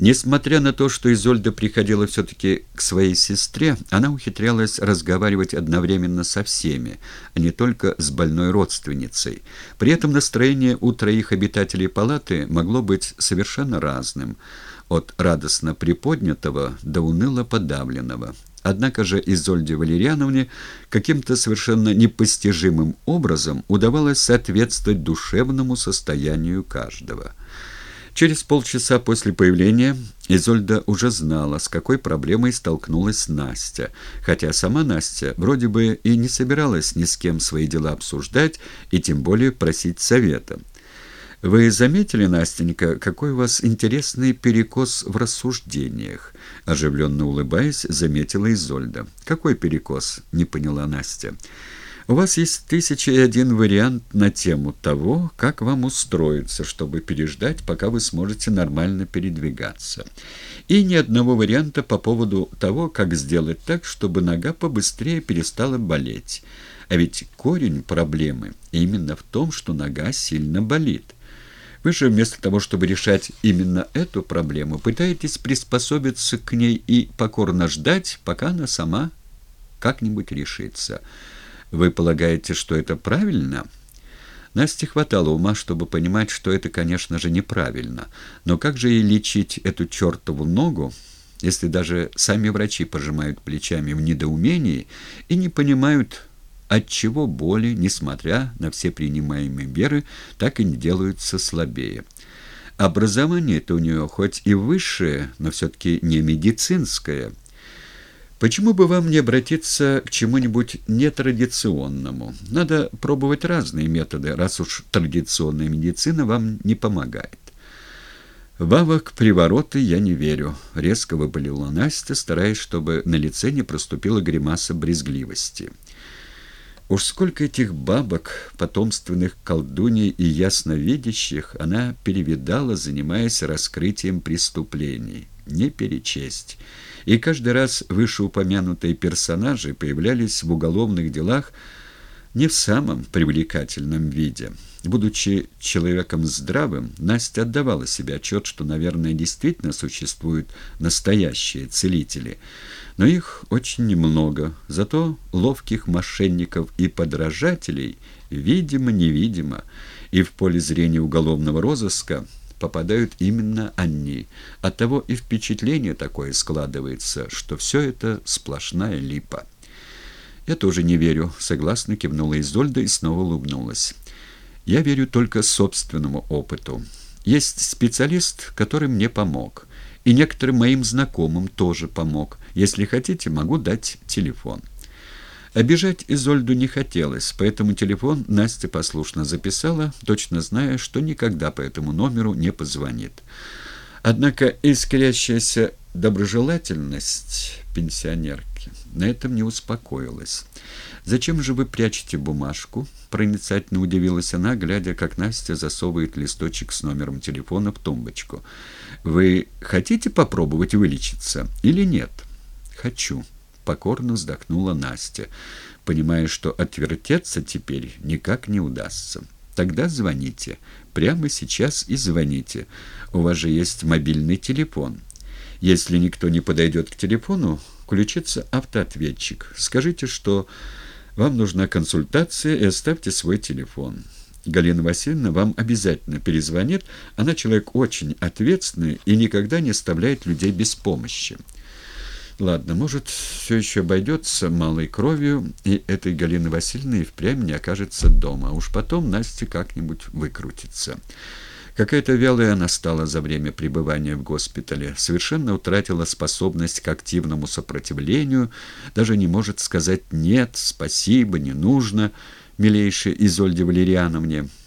Несмотря на то, что Изольда приходила все-таки к своей сестре, она ухитрялась разговаривать одновременно со всеми, а не только с больной родственницей. При этом настроение у троих обитателей палаты могло быть совершенно разным, от радостно приподнятого до уныло подавленного. Однако же Изольде Валерьяновне каким-то совершенно непостижимым образом удавалось соответствовать душевному состоянию каждого. Через полчаса после появления Изольда уже знала, с какой проблемой столкнулась Настя, хотя сама Настя вроде бы и не собиралась ни с кем свои дела обсуждать и тем более просить совета. «Вы заметили, Настенька, какой у вас интересный перекос в рассуждениях?» Оживленно улыбаясь, заметила Изольда. «Какой перекос?» — не поняла Настя. У вас есть тысяча и один вариант на тему того, как вам устроиться, чтобы переждать, пока вы сможете нормально передвигаться. И ни одного варианта по поводу того, как сделать так, чтобы нога побыстрее перестала болеть. А ведь корень проблемы именно в том, что нога сильно болит. Вы же вместо того, чтобы решать именно эту проблему, пытаетесь приспособиться к ней и покорно ждать, пока она сама как-нибудь решится. Вы полагаете, что это правильно? Насте хватало ума, чтобы понимать, что это, конечно же, неправильно. Но как же ей лечить эту чертову ногу, если даже сами врачи пожимают плечами в недоумении и не понимают, от чего боли, несмотря на все принимаемые меры, так и не делаются слабее. Образование-то у нее хоть и высшее, но все-таки не медицинское – Почему бы вам не обратиться к чему-нибудь нетрадиционному? Надо пробовать разные методы, раз уж традиционная медицина вам не помогает. «Вавок привороты я не верю», — резко выпалила Настя, стараясь, чтобы на лице не проступила гримаса брезгливости. Уж сколько этих бабок, потомственных колдуней и ясновидящих, она перевидала, занимаясь раскрытием преступлений. Не перечесть и каждый раз вышеупомянутые персонажи появлялись в уголовных делах не в самом привлекательном виде. Будучи человеком здравым, Настя отдавала себе отчет, что, наверное, действительно существуют настоящие целители. Но их очень немного, зато ловких мошенников и подражателей видимо-невидимо, и в поле зрения уголовного розыска – попадают именно они. Оттого и впечатление такое складывается, что все это сплошная липа. «Я тоже не верю», — согласно кивнула Изольда и снова улыбнулась. «Я верю только собственному опыту. Есть специалист, который мне помог, и некоторым моим знакомым тоже помог. Если хотите, могу дать телефон». Обижать Изольду не хотелось, поэтому телефон Настя послушно записала, точно зная, что никогда по этому номеру не позвонит. Однако искрящаяся доброжелательность пенсионерки на этом не успокоилась. «Зачем же вы прячете бумажку?» — проницательно удивилась она, глядя, как Настя засовывает листочек с номером телефона в тумбочку. «Вы хотите попробовать вылечиться или нет?» «Хочу», покорно вздохнула Настя, понимая, что отвертеться теперь никак не удастся. Тогда звоните. Прямо сейчас и звоните. У вас же есть мобильный телефон. Если никто не подойдет к телефону, включится автоответчик. Скажите, что вам нужна консультация и оставьте свой телефон. Галина Васильевна вам обязательно перезвонит. Она человек очень ответственный и никогда не оставляет людей без помощи. Ладно, может, все еще обойдется малой кровью, и этой Галины Васильевны и впрямь не окажется дома. Уж потом Настя как-нибудь выкрутится. Какая-то вялая она стала за время пребывания в госпитале, совершенно утратила способность к активному сопротивлению, даже не может сказать «нет», «спасибо», «не нужно», милейшей Изольде Валерьяновне.